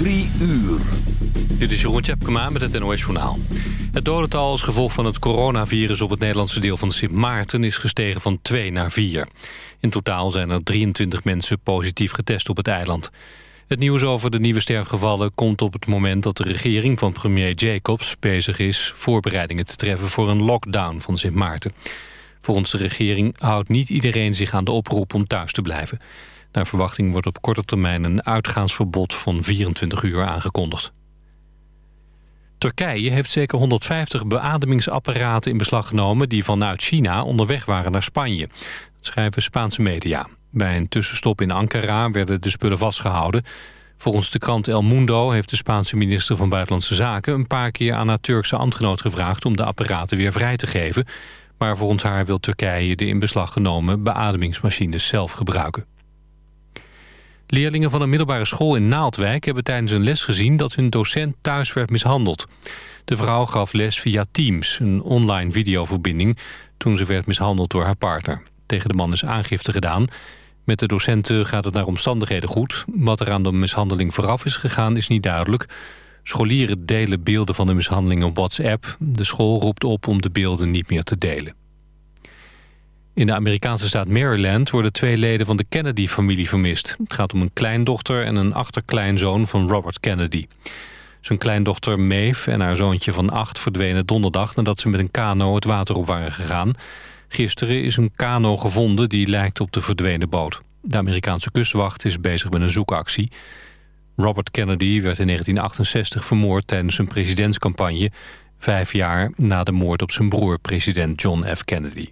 Drie uur. Dit is Jeroen Tjepkema met het NOS Journaal. Het dodental als gevolg van het coronavirus op het Nederlandse deel van Sint Maarten... is gestegen van 2 naar 4. In totaal zijn er 23 mensen positief getest op het eiland. Het nieuws over de nieuwe sterfgevallen komt op het moment dat de regering van premier Jacobs bezig is voorbereidingen te treffen voor een lockdown van Sint Maarten. Volgens de regering houdt niet iedereen zich aan de oproep om thuis te blijven. Naar verwachting wordt op korte termijn een uitgaansverbod van 24 uur aangekondigd. Turkije heeft zeker 150 beademingsapparaten in beslag genomen... die vanuit China onderweg waren naar Spanje. Dat schrijven Spaanse media. Bij een tussenstop in Ankara werden de spullen vastgehouden. Volgens de krant El Mundo heeft de Spaanse minister van Buitenlandse Zaken... een paar keer aan haar Turkse ambtgenoot gevraagd om de apparaten weer vrij te geven. Maar volgens haar wil Turkije de in beslag genomen beademingsmachines zelf gebruiken. Leerlingen van een middelbare school in Naaldwijk hebben tijdens een les gezien dat hun docent thuis werd mishandeld. De vrouw gaf les via Teams, een online videoverbinding, toen ze werd mishandeld door haar partner. Tegen de man is aangifte gedaan. Met de docenten gaat het naar omstandigheden goed. Wat er aan de mishandeling vooraf is gegaan is niet duidelijk. Scholieren delen beelden van de mishandeling op WhatsApp. De school roept op om de beelden niet meer te delen. In de Amerikaanse staat Maryland worden twee leden van de Kennedy-familie vermist. Het gaat om een kleindochter en een achterkleinzoon van Robert Kennedy. Zijn kleindochter Maeve en haar zoontje van acht verdwenen donderdag... nadat ze met een kano het water op waren gegaan. Gisteren is een kano gevonden die lijkt op de verdwenen boot. De Amerikaanse kustwacht is bezig met een zoekactie. Robert Kennedy werd in 1968 vermoord tijdens een presidentscampagne... vijf jaar na de moord op zijn broer president John F. Kennedy.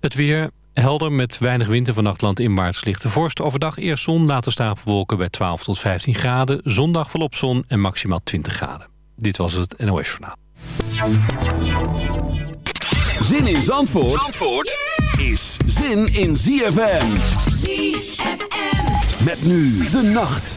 Het weer helder met weinig wind en vannacht landinwaarts lichte vorst. Overdag eerst zon, later stapelwolken bij 12 tot 15 graden. Zondag volop zon en maximaal 20 graden. Dit was het NOS Journaal. Zin in Zandvoort, Zandvoort is zin in ZFM. ZFM. Met nu de nacht.